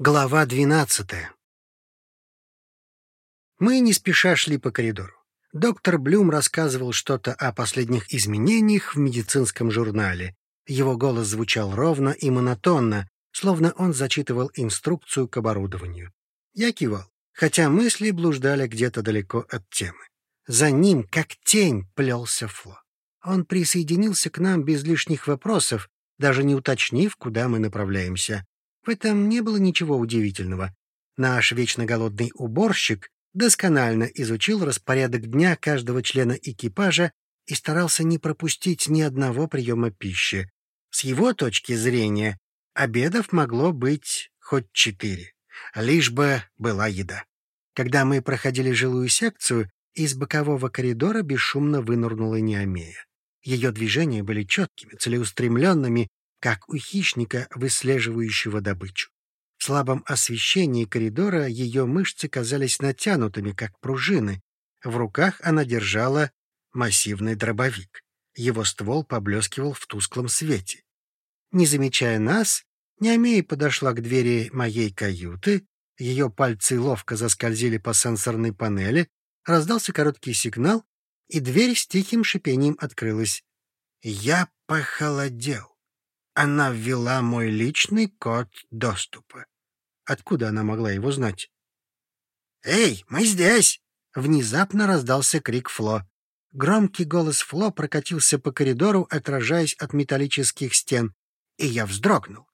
Глава двенадцатая Мы не спеша шли по коридору. Доктор Блюм рассказывал что-то о последних изменениях в медицинском журнале. Его голос звучал ровно и монотонно, словно он зачитывал инструкцию к оборудованию. Я кивал, хотя мысли блуждали где-то далеко от темы. За ним, как тень, плелся Фло. Он присоединился к нам без лишних вопросов, даже не уточнив, куда мы направляемся. В этом не было ничего удивительного. Наш вечно голодный уборщик досконально изучил распорядок дня каждого члена экипажа и старался не пропустить ни одного приема пищи. С его точки зрения, обедов могло быть хоть четыре, лишь бы была еда. Когда мы проходили жилую секцию, из бокового коридора бесшумно вынырнула Неомея. Ее движения были четкими, целеустремленными как у хищника, выслеживающего добычу. В слабом освещении коридора ее мышцы казались натянутыми, как пружины. В руках она держала массивный дробовик. Его ствол поблескивал в тусклом свете. Не замечая нас, Неомея подошла к двери моей каюты, ее пальцы ловко заскользили по сенсорной панели, раздался короткий сигнал, и дверь с тихим шипением открылась. Я похолодел. Она ввела мой личный код доступа. Откуда она могла его знать? «Эй, мы здесь!» — внезапно раздался крик Фло. Громкий голос Фло прокатился по коридору, отражаясь от металлических стен, и я вздрогнул.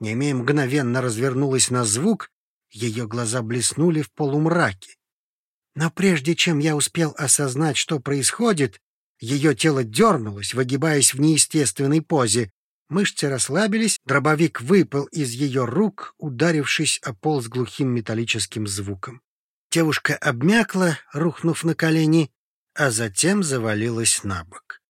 Немея мгновенно развернулась на звук, ее глаза блеснули в полумраке. Но прежде чем я успел осознать, что происходит, ее тело дернулось, выгибаясь в неестественной позе. Мышцы расслабились, дробовик выпал из ее рук, ударившись о пол с глухим металлическим звуком. Девушка обмякла, рухнув на колени, а затем завалилась на бок.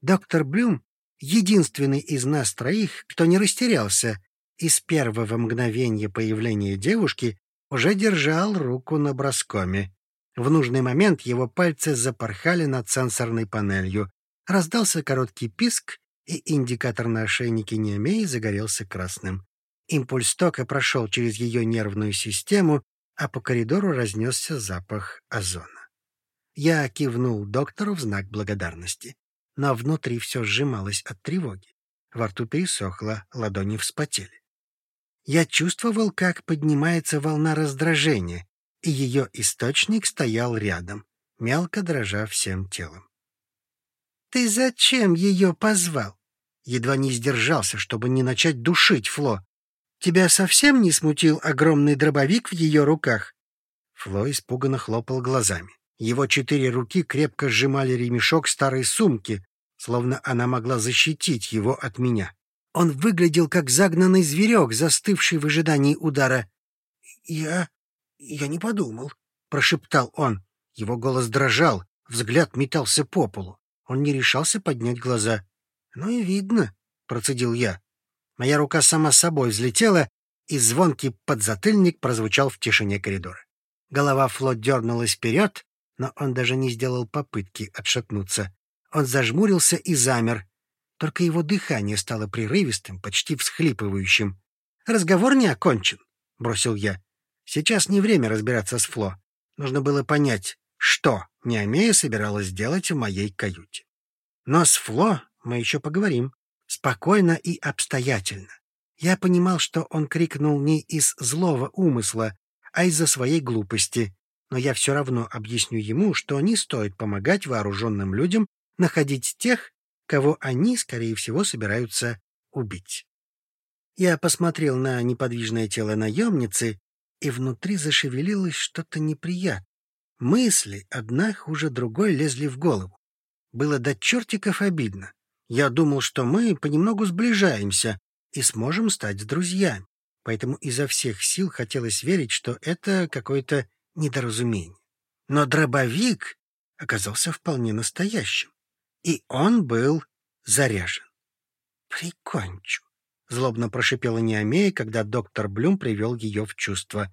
Доктор Блюм — единственный из нас троих, кто не растерялся, и с первого мгновения появления девушки уже держал руку на броскоме. В нужный момент его пальцы запорхали над сенсорной панелью. Раздался короткий писк, и индикатор на ошейнике Неомеи загорелся красным. Импульс тока прошел через ее нервную систему, а по коридору разнесся запах озона. Я кивнул доктору в знак благодарности, но внутри все сжималось от тревоги. Во рту пересохло, ладони вспотели. Я чувствовал, как поднимается волна раздражения, и ее источник стоял рядом, мелко дрожа всем телом. «Ты зачем ее позвал?» Едва не сдержался, чтобы не начать душить Фло. «Тебя совсем не смутил огромный дробовик в ее руках?» Фло испуганно хлопал глазами. Его четыре руки крепко сжимали ремешок старой сумки, словно она могла защитить его от меня. Он выглядел как загнанный зверек, застывший в ожидании удара. «Я... я не подумал», — прошептал он. Его голос дрожал, взгляд метался по полу. Он не решался поднять глаза. «Ну и видно», — процедил я. Моя рука сама собой взлетела, и звонкий подзатыльник прозвучал в тишине коридора. Голова Фло дернулась вперед, но он даже не сделал попытки отшатнуться. Он зажмурился и замер. Только его дыхание стало прерывистым, почти всхлипывающим. «Разговор не окончен», — бросил я. «Сейчас не время разбираться с Фло. Нужно было понять, что Неомея собиралась делать в моей каюте. Но с Фло мы еще поговорим. Спокойно и обстоятельно. Я понимал, что он крикнул не из злого умысла, а из-за своей глупости. Но я все равно объясню ему, что не стоит помогать вооруженным людям находить тех, кого они, скорее всего, собираются убить. Я посмотрел на неподвижное тело наемницы, и внутри зашевелилось что-то неприятное. Мысли, одна хуже другой, лезли в голову. Было до чертиков обидно. Я думал, что мы понемногу сближаемся и сможем стать друзьями. Поэтому изо всех сил хотелось верить, что это какое-то недоразумение. Но дробовик оказался вполне настоящим. И он был заряжен. «Прикончу», — злобно прошипела Неомея, когда доктор Блюм привел ее в чувство.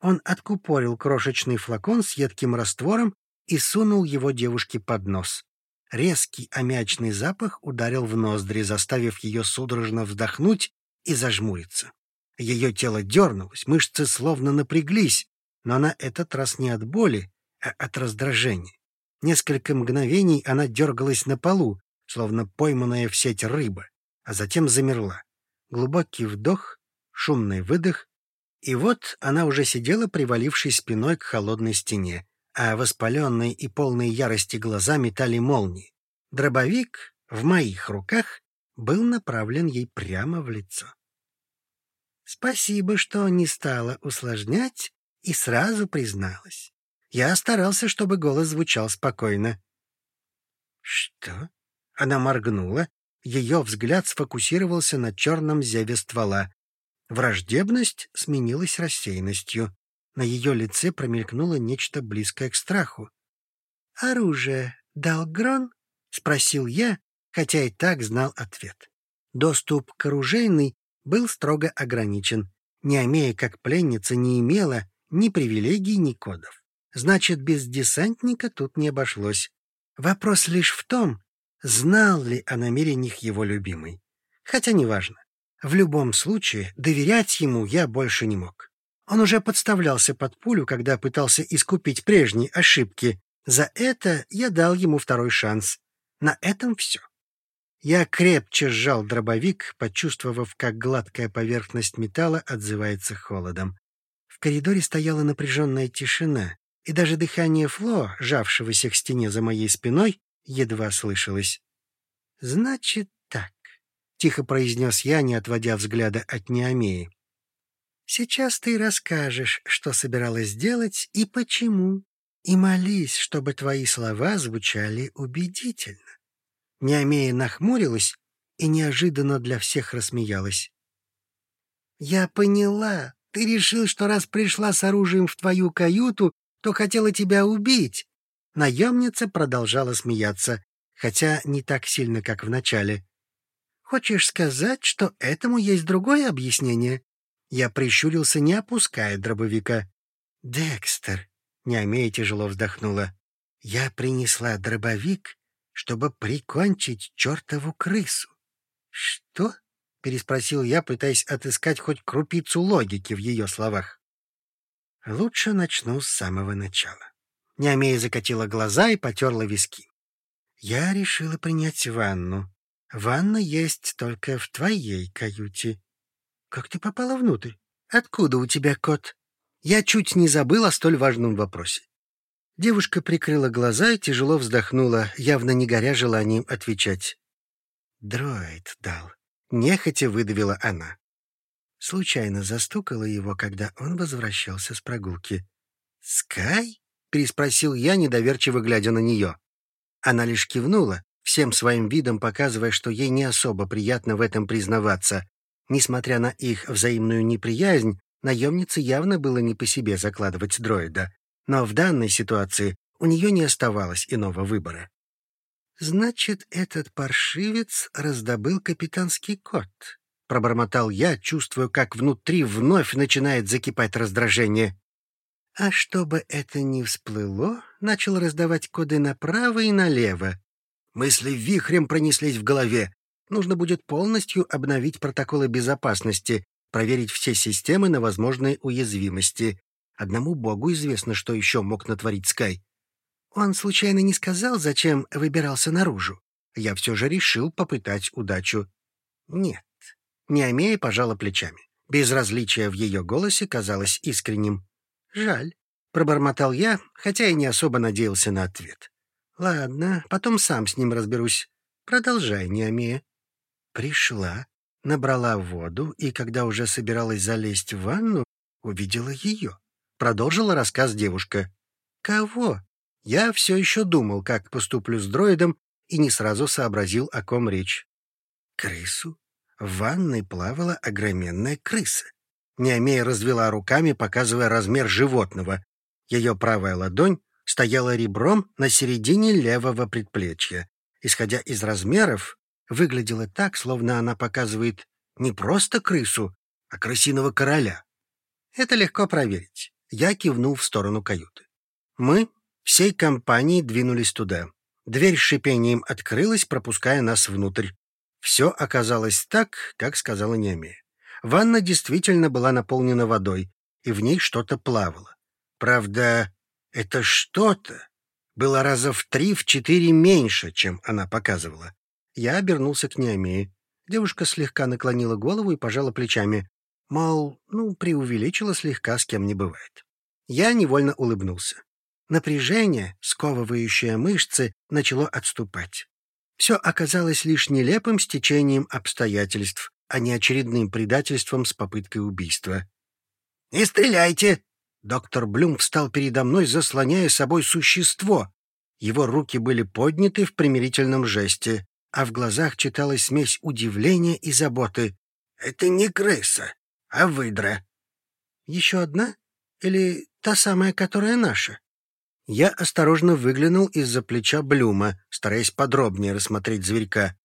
Он откупорил крошечный флакон с едким раствором и сунул его девушке под нос. Резкий аммиачный запах ударил в ноздри, заставив ее судорожно вздохнуть и зажмуриться. Ее тело дернулось, мышцы словно напряглись, но на этот раз не от боли, а от раздражения. Несколько мгновений она дергалась на полу, словно пойманная в сеть рыба, а затем замерла. Глубокий вдох, шумный выдох, и вот она уже сидела, привалившись спиной к холодной стене, а воспаленные и полные ярости глаза метали молнии. Дробовик в моих руках был направлен ей прямо в лицо. Спасибо, что не стала усложнять и сразу призналась. Я старался, чтобы голос звучал спокойно. «Что?» Она моргнула. Ее взгляд сфокусировался на черном зеве ствола. Враждебность сменилась рассеянностью. На ее лице промелькнуло нечто близкое к страху. «Оружие дал Грон?» — спросил я, хотя и так знал ответ. Доступ к оружейной был строго ограничен. Неомея как пленница не имела ни привилегий, ни кодов. Значит, без десантника тут не обошлось. Вопрос лишь в том, знал ли о намерениях его любимой. Хотя неважно. В любом случае, доверять ему я больше не мог. Он уже подставлялся под пулю, когда пытался искупить прежние ошибки. За это я дал ему второй шанс. На этом все. Я крепче сжал дробовик, почувствовав, как гладкая поверхность металла отзывается холодом. В коридоре стояла напряженная тишина, и даже дыхание Фло, жавшегося к стене за моей спиной, едва слышалось. «Значит так», — тихо произнес я, не отводя взгляда от Неомеи. «Сейчас ты расскажешь, что собиралась сделать и почему, и молись, чтобы твои слова звучали убедительно». Неомея нахмурилась и неожиданно для всех рассмеялась. «Я поняла. Ты решил, что раз пришла с оружием в твою каюту, то хотела тебя убить». Наемница продолжала смеяться, хотя не так сильно, как в начале. «Хочешь сказать, что этому есть другое объяснение?» Я прищурился, не опуская дробовика. «Декстер», — Неомея тяжело вздохнула, — «я принесла дробовик, чтобы прикончить чертову крысу». «Что?» — переспросил я, пытаясь отыскать хоть крупицу логики в ее словах. «Лучше начну с самого начала». Неомея закатила глаза и потерла виски. «Я решила принять ванну. Ванна есть только в твоей каюте». «Как ты попала внутрь? Откуда у тебя кот?» Я чуть не забыл о столь важном вопросе. Девушка прикрыла глаза и тяжело вздохнула, явно не горя желанием отвечать. «Дроид дал». Нехотя выдавила она. Случайно застукала его, когда он возвращался с прогулки. «Скай?» — переспросил я, недоверчиво глядя на нее. Она лишь кивнула, всем своим видом показывая, что ей не особо приятно в этом признаваться. Несмотря на их взаимную неприязнь, наемнице явно было не по себе закладывать дроида но в данной ситуации у нее не оставалось иного выбора. «Значит, этот паршивец раздобыл капитанский код», — пробормотал я, чувствуя, как внутри вновь начинает закипать раздражение. А чтобы это не всплыло, начал раздавать коды направо и налево. Мысли вихрем пронеслись в голове. Нужно будет полностью обновить протоколы безопасности, проверить все системы на возможные уязвимости. Одному богу известно, что еще мог натворить Скай. Он случайно не сказал, зачем выбирался наружу. Я все же решил попытать удачу. Нет. Неомея пожала плечами. Безразличие в ее голосе казалось искренним. «Жаль», — пробормотал я, хотя и не особо надеялся на ответ. «Ладно, потом сам с ним разберусь. Продолжай, Неомея». Пришла, набрала воду, и когда уже собиралась залезть в ванну, увидела ее. Продолжила рассказ девушка. «Кого?» Я все еще думал, как поступлю с дроидом, и не сразу сообразил, о ком речь. «Крысу?» В ванной плавала огроменная крыса. Неомея развела руками, показывая размер животного. Ее правая ладонь стояла ребром на середине левого предплечья. Исходя из размеров, выглядела так, словно она показывает не просто крысу, а крысиного короля. Это легко проверить. Я кивнул в сторону каюты. Мы всей компанией двинулись туда. Дверь с шипением открылась, пропуская нас внутрь. Все оказалось так, как сказала Немия. Ванна действительно была наполнена водой, и в ней что-то плавало. Правда, это что-то было раза в три, в четыре меньше, чем она показывала. Я обернулся к Неомее. Девушка слегка наклонила голову и пожала плечами. Мол, ну, преувеличила слегка, с кем не бывает. Я невольно улыбнулся. Напряжение, сковывающее мышцы, начало отступать. Все оказалось лишь нелепым стечением обстоятельств, а не очередным предательством с попыткой убийства. «Не стреляйте!» Доктор Блюм встал передо мной, заслоняя собой существо. Его руки были подняты в примирительном жесте, а в глазах читалась смесь удивления и заботы. «Это не крыса, а выдра». «Еще одна? Или та самая, которая наша?» Я осторожно выглянул из-за плеча Блюма, стараясь подробнее рассмотреть зверька.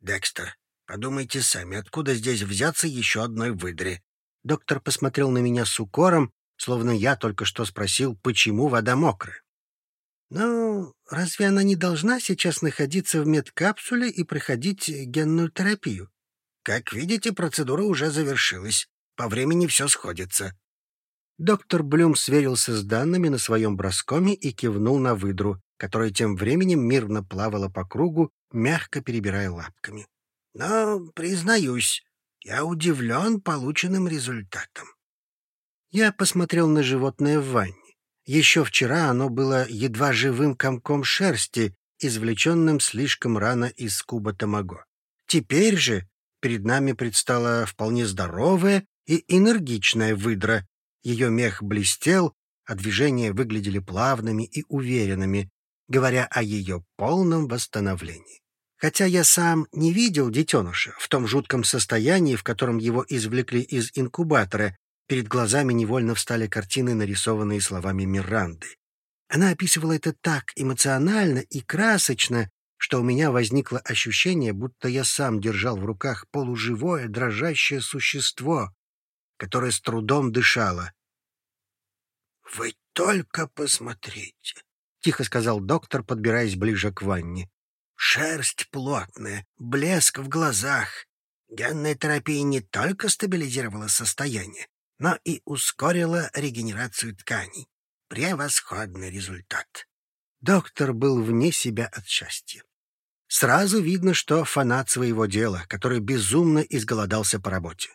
«Декстер, подумайте сами, откуда здесь взяться еще одной выдре?» Доктор посмотрел на меня с укором, словно я только что спросил, почему вода мокрая. «Ну, разве она не должна сейчас находиться в медкапсуле и проходить генную терапию?» «Как видите, процедура уже завершилась. По времени все сходится». Доктор Блюм сверился с данными на своем броскоме и кивнул на выдру, которая тем временем мирно плавала по кругу, мягко перебирая лапками. «Но, признаюсь, я удивлен полученным результатом. Я посмотрел на животное в ванне. Еще вчера оно было едва живым комком шерсти, извлеченным слишком рано из куба Тамаго. Теперь же перед нами предстала вполне здоровая и энергичная выдра. Ее мех блестел, а движения выглядели плавными и уверенными, говоря о ее полном восстановлении. Хотя я сам не видел детеныша в том жутком состоянии, в котором его извлекли из инкубатора, Перед глазами невольно встали картины, нарисованные словами Миранды. Она описывала это так эмоционально и красочно, что у меня возникло ощущение, будто я сам держал в руках полуживое, дрожащее существо, которое с трудом дышало. — Вы только посмотрите, — тихо сказал доктор, подбираясь ближе к ванне. — Шерсть плотная, блеск в глазах. Генная терапия не только стабилизировала состояние, но и ускорила регенерацию тканей. Превосходный результат. Доктор был вне себя от счастья. Сразу видно, что фанат своего дела, который безумно изголодался по работе.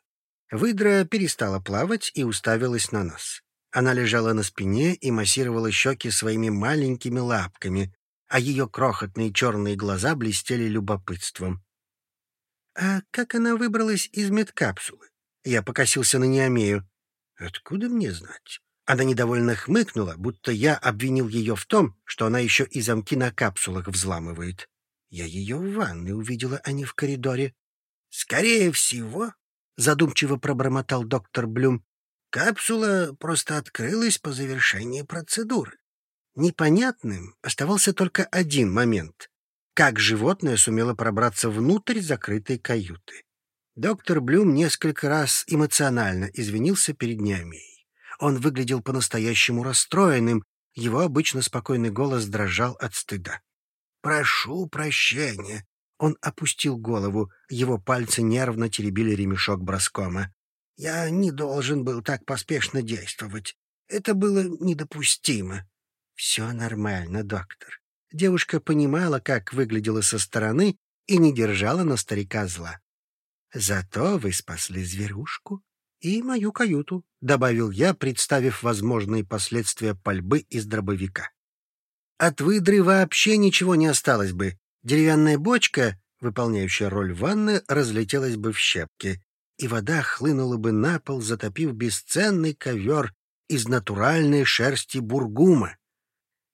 Выдра перестала плавать и уставилась на нас. Она лежала на спине и массировала щеки своими маленькими лапками, а ее крохотные черные глаза блестели любопытством. «А как она выбралась из медкапсулы?» Я покосился на Неомею. Откуда мне знать? Она недовольно хмыкнула, будто я обвинил ее в том, что она еще и замки на капсулах взламывает. Я ее в ванной увидела, а не в коридоре. — Скорее всего, — задумчиво пробормотал доктор Блюм, — капсула просто открылась по завершении процедуры. Непонятным оставался только один момент — как животное сумело пробраться внутрь закрытой каюты. Доктор Блюм несколько раз эмоционально извинился перед Неомией. Он выглядел по-настоящему расстроенным, его обычно спокойный голос дрожал от стыда. «Прошу прощения». Он опустил голову, его пальцы нервно теребили ремешок броскома. «Я не должен был так поспешно действовать. Это было недопустимо». «Все нормально, доктор». Девушка понимала, как выглядела со стороны, и не держала на старика зла. Зато вы спасли зверушку и мою каюту, — добавил я, представив возможные последствия пальбы из дробовика. От выдры вообще ничего не осталось бы. Деревянная бочка, выполняющая роль ванны, разлетелась бы в щепки, и вода хлынула бы на пол, затопив бесценный ковер из натуральной шерсти бургума.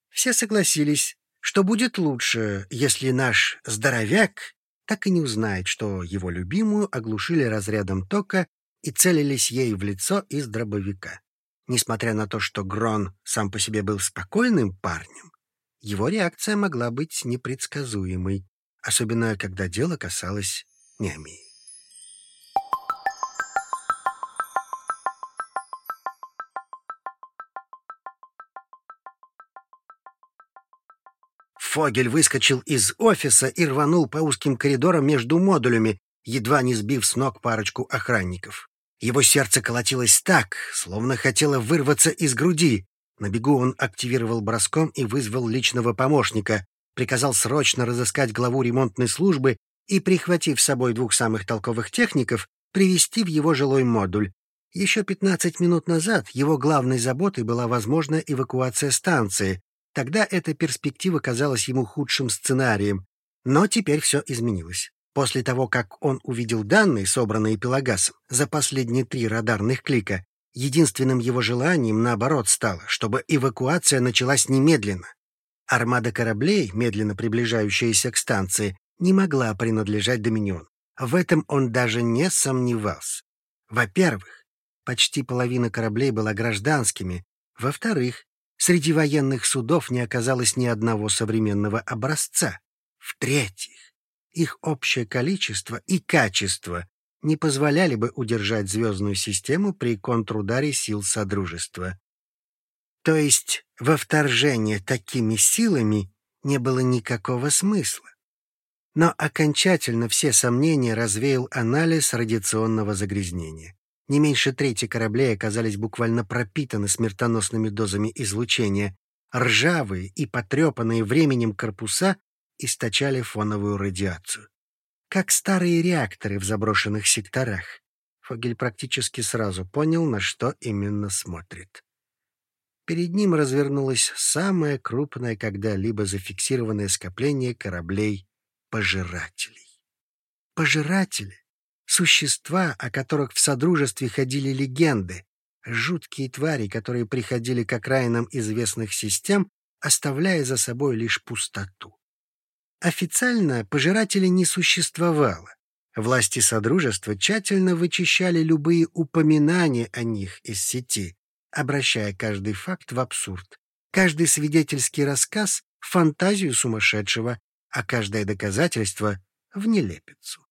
Все согласились, что будет лучше, если наш здоровяк так и не узнает, что его любимую оглушили разрядом тока и целились ей в лицо из дробовика. Несмотря на то, что Грон сам по себе был спокойным парнем, его реакция могла быть непредсказуемой, особенно когда дело касалось Неомии. Фогель выскочил из офиса и рванул по узким коридорам между модулями, едва не сбив с ног парочку охранников. Его сердце колотилось так, словно хотело вырваться из груди. На бегу он активировал броском и вызвал личного помощника, приказал срочно разыскать главу ремонтной службы и, прихватив с собой двух самых толковых техников, привести в его жилой модуль. Еще 15 минут назад его главной заботой была возможная эвакуация станции. Тогда эта перспектива казалась ему худшим сценарием. Но теперь все изменилось. После того, как он увидел данные, собранные Пелагасом, за последние три радарных клика, единственным его желанием, наоборот, стало, чтобы эвакуация началась немедленно. Армада кораблей, медленно приближающаяся к станции, не могла принадлежать Доминион. В этом он даже не сомневался. Во-первых, почти половина кораблей была гражданскими. Во-вторых, среди военных судов не оказалось ни одного современного образца. В-третьих, их общее количество и качество не позволяли бы удержать звездную систему при контрударе сил Содружества. То есть во вторжение такими силами не было никакого смысла. Но окончательно все сомнения развеял анализ радиационного загрязнения. Не меньше трети кораблей оказались буквально пропитаны смертоносными дозами излучения. Ржавые и потрепанные временем корпуса источали фоновую радиацию. Как старые реакторы в заброшенных секторах. Фогель практически сразу понял, на что именно смотрит. Перед ним развернулось самое крупное когда-либо зафиксированное скопление кораблей пожирателей. Пожиратели — существа, о которых в Содружестве ходили легенды, жуткие твари, которые приходили к окраинам известных систем, оставляя за собой лишь пустоту. Официально пожирателей не существовало. Власти Содружества тщательно вычищали любые упоминания о них из сети, обращая каждый факт в абсурд, каждый свидетельский рассказ — в фантазию сумасшедшего, а каждое доказательство — в нелепицу.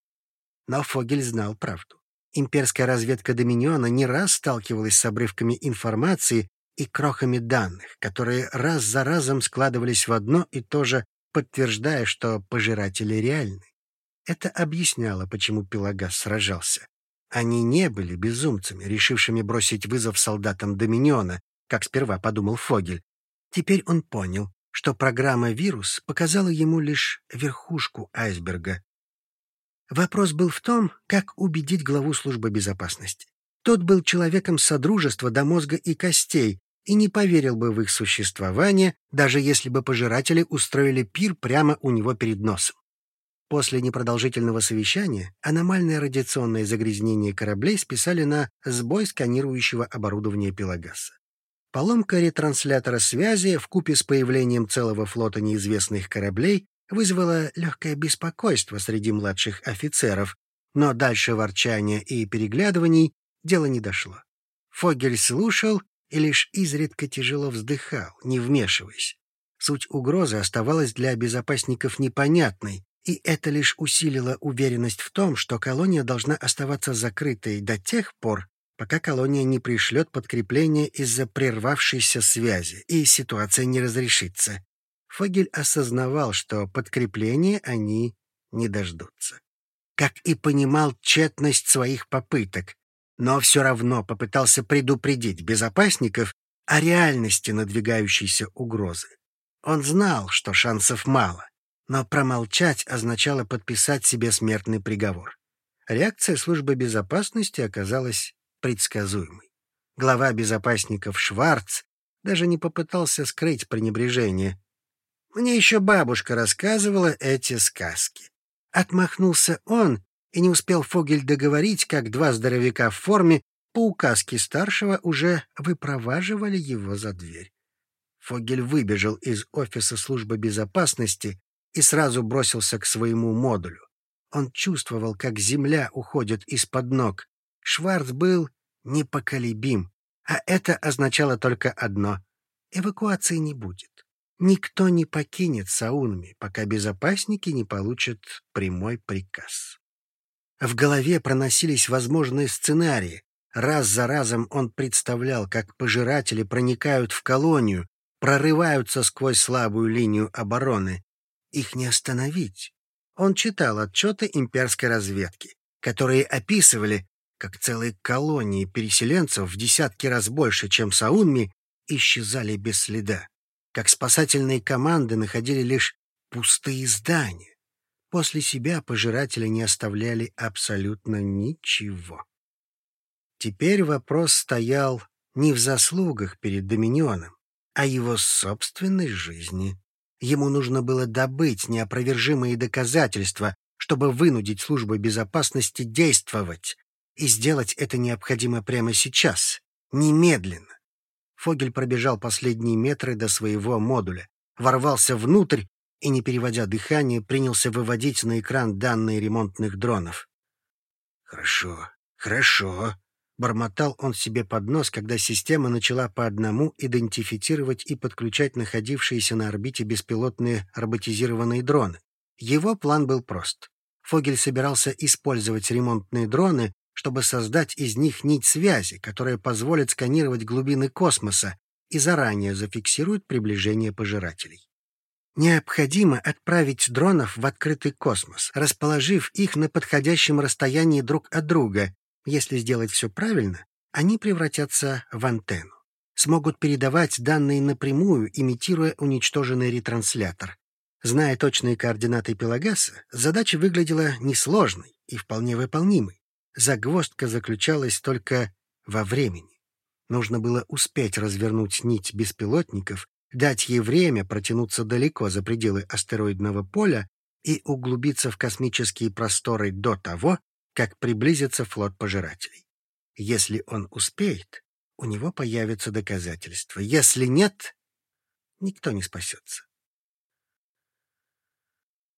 Но Фогель знал правду. Имперская разведка Доминиона не раз сталкивалась с обрывками информации и крохами данных, которые раз за разом складывались в одно и то же, подтверждая, что пожиратели реальны. Это объясняло, почему Пелагас сражался. Они не были безумцами, решившими бросить вызов солдатам Доминиона, как сперва подумал Фогель. Теперь он понял, что программа «Вирус» показала ему лишь верхушку айсберга. Вопрос был в том, как убедить главу службы безопасности. Тот был человеком содружества до мозга и костей и не поверил бы в их существование, даже если бы пожиратели устроили пир прямо у него перед носом. После непродолжительного совещания аномальное радиационное загрязнение кораблей списали на сбой сканирующего оборудования Пелагаса. Поломка ретранслятора связи в купе с появлением целого флота неизвестных кораблей вызвала легкое беспокойство среди младших офицеров, но дальше ворчания и переглядываний дело не дошло. Фогель слушал и лишь изредка тяжело вздыхал, не вмешиваясь. Суть угрозы оставалась для безопасников непонятной, и это лишь усилило уверенность в том, что колония должна оставаться закрытой до тех пор, пока колония не пришлет подкрепление из-за прервавшейся связи, и ситуация не разрешится. Фогель осознавал, что подкрепления они не дождутся. Как и понимал тщетность своих попыток, но все равно попытался предупредить безопасников о реальности надвигающейся угрозы. Он знал, что шансов мало, но промолчать означало подписать себе смертный приговор. Реакция службы безопасности оказалась предсказуемый. Глава безопасников Шварц даже не попытался скрыть пренебрежение. Мне еще бабушка рассказывала эти сказки. Отмахнулся он, и не успел Фогель договорить, как два здоровяка в форме по указке старшего уже выпроваживали его за дверь. Фогель выбежал из офиса службы безопасности и сразу бросился к своему модулю. Он чувствовал, как земля уходит из-под ног, Шварц был непоколебим, а это означало только одно — эвакуации не будет. Никто не покинет Саунми, пока безопасники не получат прямой приказ. В голове проносились возможные сценарии. Раз за разом он представлял, как пожиратели проникают в колонию, прорываются сквозь слабую линию обороны. Их не остановить. Он читал отчеты имперской разведки, которые описывали, как целые колонии переселенцев в десятки раз больше, чем Саунми, исчезали без следа, как спасательные команды находили лишь пустые здания. После себя пожиратели не оставляли абсолютно ничего. Теперь вопрос стоял не в заслугах перед Доминионом, а его собственной жизни. Ему нужно было добыть неопровержимые доказательства, чтобы вынудить службу безопасности действовать. И сделать это необходимо прямо сейчас, немедленно. Фогель пробежал последние метры до своего модуля, ворвался внутрь и, не переводя дыхание, принялся выводить на экран данные ремонтных дронов. «Хорошо, хорошо», — бормотал он себе под нос, когда система начала по одному идентифицировать и подключать находившиеся на орбите беспилотные роботизированные дроны. Его план был прост. Фогель собирался использовать ремонтные дроны, чтобы создать из них нить связи, которая позволит сканировать глубины космоса и заранее зафиксирует приближение пожирателей. Необходимо отправить дронов в открытый космос, расположив их на подходящем расстоянии друг от друга. Если сделать все правильно, они превратятся в антенну. Смогут передавать данные напрямую, имитируя уничтоженный ретранслятор. Зная точные координаты Пелагаса, задача выглядела несложной и вполне выполнимой. Загвоздка заключалась только во времени. Нужно было успеть развернуть нить беспилотников дать ей время протянуться далеко за пределы астероидного поля и углубиться в космические просторы до того, как приблизится флот пожирателей. Если он успеет, у него появятся доказательства. Если нет, никто не спасется.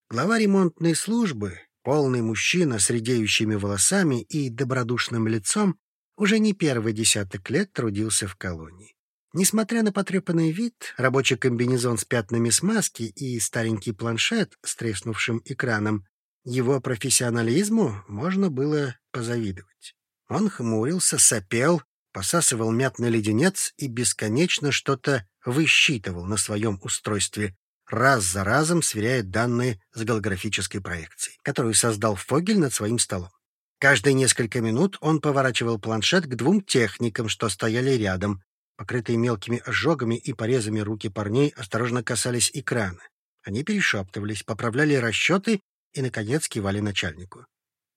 Глава ремонтной службы, полный мужчина с редеющими волосами и добродушным лицом, уже не первый десяток лет трудился в колонии. Несмотря на потрепанный вид, рабочий комбинезон с пятнами смазки и старенький планшет с треснувшим экраном, его профессионализму можно было позавидовать. Он хмурился, сопел, посасывал мятный леденец и бесконечно что-то высчитывал на своем устройстве, раз за разом сверяя данные с голографической проекцией, которую создал Фогель над своим столом. Каждые несколько минут он поворачивал планшет к двум техникам, что стояли рядом, Покрытые мелкими ожогами и порезами руки парней осторожно касались экрана. Они перешептывались, поправляли расчеты и, наконец, кивали начальнику.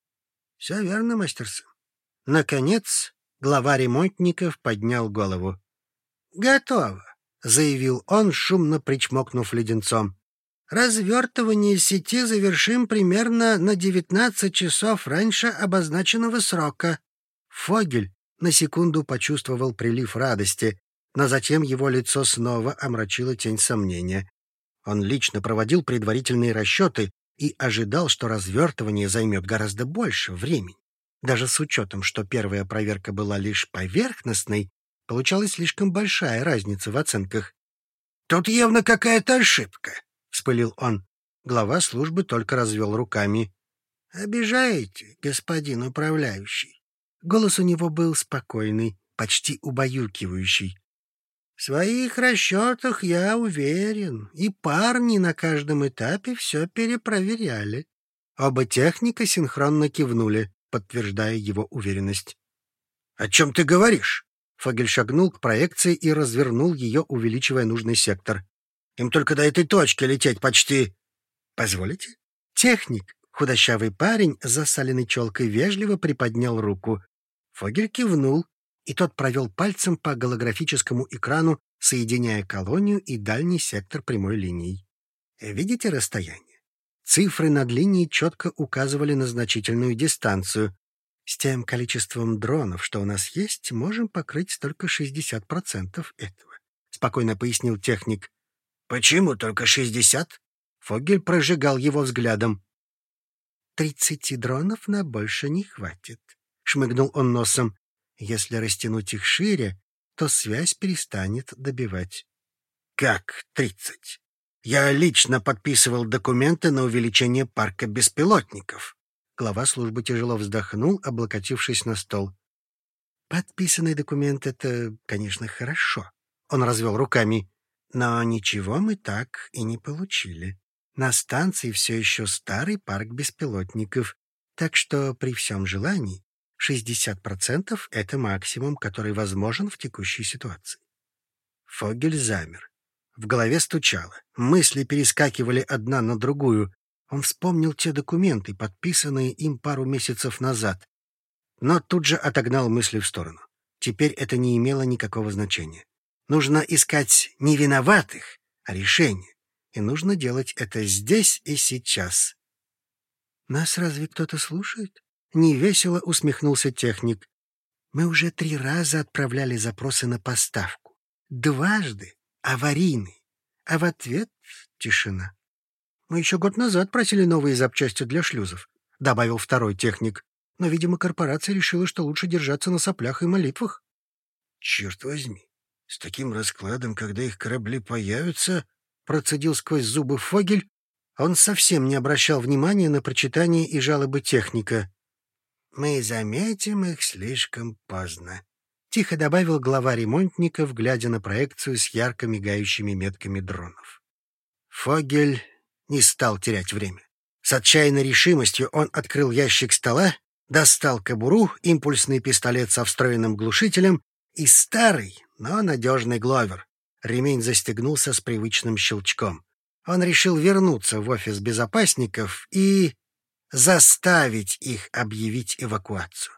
— Все верно, мастерсон. Наконец, глава ремонтников поднял голову. — Готово, — заявил он, шумно причмокнув леденцом. — Развертывание сети завершим примерно на девятнадцать часов раньше обозначенного срока. Фогель на секунду почувствовал прилив радости, но затем его лицо снова омрачило тень сомнения. Он лично проводил предварительные расчеты и ожидал, что развертывание займет гораздо больше времени. Даже с учетом, что первая проверка была лишь поверхностной, получалась слишком большая разница в оценках. «Тут явно какая-то ошибка», — вспылил он. Глава службы только развел руками. «Обижаете, господин управляющий?» Голос у него был спокойный, почти убаюкивающий. В своих расчетах я уверен, и парни на каждом этапе все перепроверяли. Оба техника синхронно кивнули, подтверждая его уверенность. — О чем ты говоришь? Фогель шагнул к проекции и развернул ее, увеличивая нужный сектор. — Им только до этой точки лететь почти... — Позволите? Техник, худощавый парень с засаленной челкой, вежливо приподнял руку. Фогель кивнул, и тот провел пальцем по голографическому экрану, соединяя колонию и дальний сектор прямой линией. Видите расстояние? Цифры над линией четко указывали на значительную дистанцию. С тем количеством дронов, что у нас есть, можем покрыть только 60% этого, — спокойно пояснил техник. — Почему только 60? Фогель прожигал его взглядом. «Тридцати дронов на больше не хватит», — шмыгнул он носом. «Если растянуть их шире, то связь перестанет добивать». «Как тридцать? Я лично подписывал документы на увеличение парка беспилотников». Глава службы тяжело вздохнул, облокотившись на стол. «Подписанный документ — это, конечно, хорошо». Он развел руками. «Но ничего мы так и не получили. На станции все еще старый парк беспилотников, так что при всем желании 60% — это максимум, который возможен в текущей ситуации. Фогель замер. В голове стучало. Мысли перескакивали одна на другую. Он вспомнил те документы, подписанные им пару месяцев назад. Но тут же отогнал мысли в сторону. Теперь это не имело никакого значения. Нужно искать не виноватых, а решение. И нужно делать это здесь и сейчас. «Нас разве кто-то слушает?» Невесело усмехнулся техник. «Мы уже три раза отправляли запросы на поставку. Дважды аварийный. А в ответ — тишина. Мы еще год назад просили новые запчасти для шлюзов», — добавил второй техник. «Но, видимо, корпорация решила, что лучше держаться на соплях и молитвах». «Черт возьми, с таким раскладом, когда их корабли появятся...» — процедил сквозь зубы Фогель, он совсем не обращал внимания на прочитание и жалобы техника. «Мы заметим их слишком поздно», — тихо добавил глава ремонтников, глядя на проекцию с ярко мигающими метками дронов. Фогель не стал терять время. С отчаянной решимостью он открыл ящик стола, достал кобуру, импульсный пистолет со встроенным глушителем и старый, но надежный гловер. Ремень застегнулся с привычным щелчком он решил вернуться в офис безопасников и заставить их объявить эвакуацию.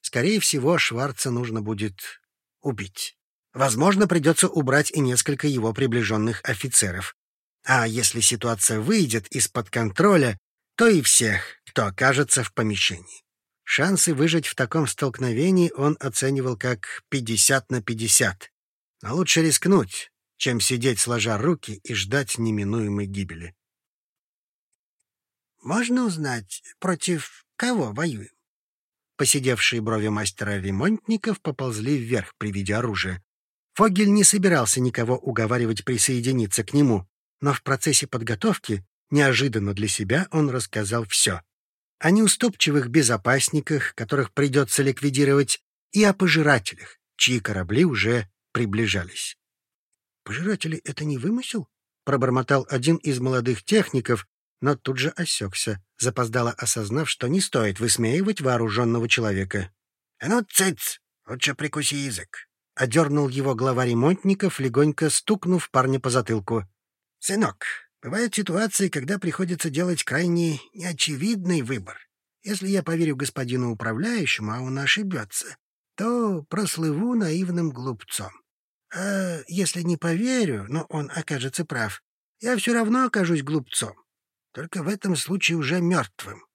Скорее всего, Шварца нужно будет убить. Возможно, придется убрать и несколько его приближенных офицеров. А если ситуация выйдет из-под контроля, то и всех, кто окажется в помещении. Шансы выжить в таком столкновении он оценивал как 50 на 50. Но лучше рискнуть, чем сидеть сложа руки и ждать неминуемой гибели. «Можно узнать, против кого воюем?» Посидевшие брови мастера ремонтников поползли вверх при виде оружия. Фогель не собирался никого уговаривать присоединиться к нему, но в процессе подготовки, неожиданно для себя, он рассказал все. О неуступчивых безопасниках, которых придется ликвидировать, и о пожирателях, чьи корабли уже приближались. «Пожиратели — это не вымысел?» — пробормотал один из молодых техников, но тут же осекся, запоздало осознав, что не стоит высмеивать вооруженного человека. «А ну, цыц! Лучше прикуси язык!» — одернул его глава ремонтников, легонько стукнув парня по затылку. «Сынок, бывают ситуации, когда приходится делать крайне неочевидный выбор. Если я поверю господину управляющему, а он ошибется, то прослыву наивным глупцом. А если не поверю, но он окажется прав, я все равно окажусь глупцом, только в этом случае уже мертвым.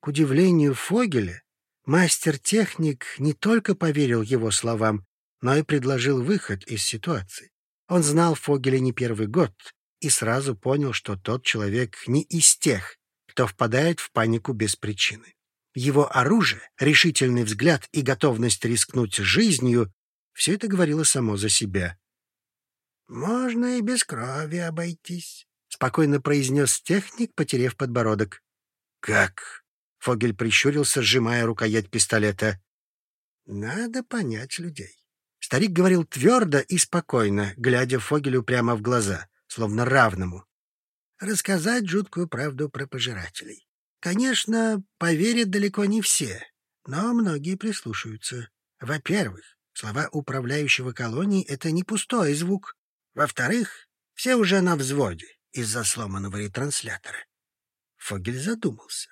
К удивлению Фогеля, мастер-техник не только поверил его словам, но и предложил выход из ситуации. Он знал Фогеля не первый год и сразу понял, что тот человек не из тех, кто впадает в панику без причины. Его оружие, решительный взгляд и готовность рискнуть жизнью все это говорило само за себя. «Можно и без крови обойтись», — спокойно произнес техник, потеряв подбородок. «Как?» — Фогель прищурился, сжимая рукоять пистолета. «Надо понять людей». Старик говорил твердо и спокойно, глядя Фогелю прямо в глаза, словно равному. «Рассказать жуткую правду про пожирателей. Конечно, поверят далеко не все, но многие прислушаются. Во-первых, Слова управляющего колонией — это не пустой звук. Во-вторых, все уже на взводе из-за сломанного ретранслятора. Фогель задумался.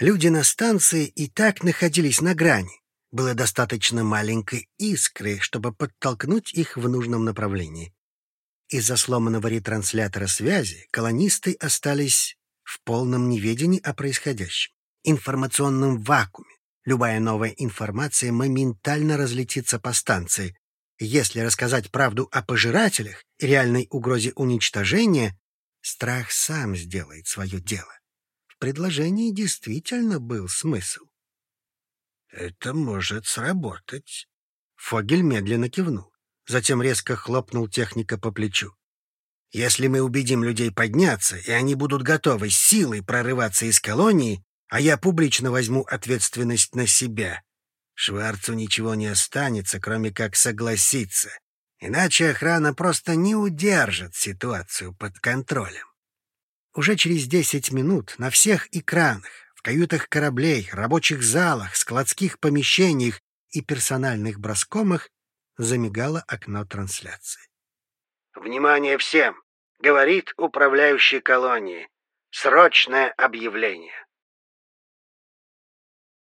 Люди на станции и так находились на грани. Было достаточно маленькой искры, чтобы подтолкнуть их в нужном направлении. Из-за сломанного ретранслятора связи колонисты остались в полном неведении о происходящем, информационном вакууме, Любая новая информация моментально разлетится по станции. Если рассказать правду о пожирателях и реальной угрозе уничтожения, страх сам сделает свое дело. В предложении действительно был смысл. «Это может сработать». Фогель медленно кивнул, затем резко хлопнул техника по плечу. «Если мы убедим людей подняться, и они будут готовы силой прорываться из колонии, а я публично возьму ответственность на себя. Шварцу ничего не останется, кроме как согласиться. Иначе охрана просто не удержит ситуацию под контролем. Уже через десять минут на всех экранах В каютах кораблей, рабочих залах, складских помещениях и персональных броскомах замигало окно трансляции. «Внимание всем! Говорит управляющий колонии. Срочное объявление.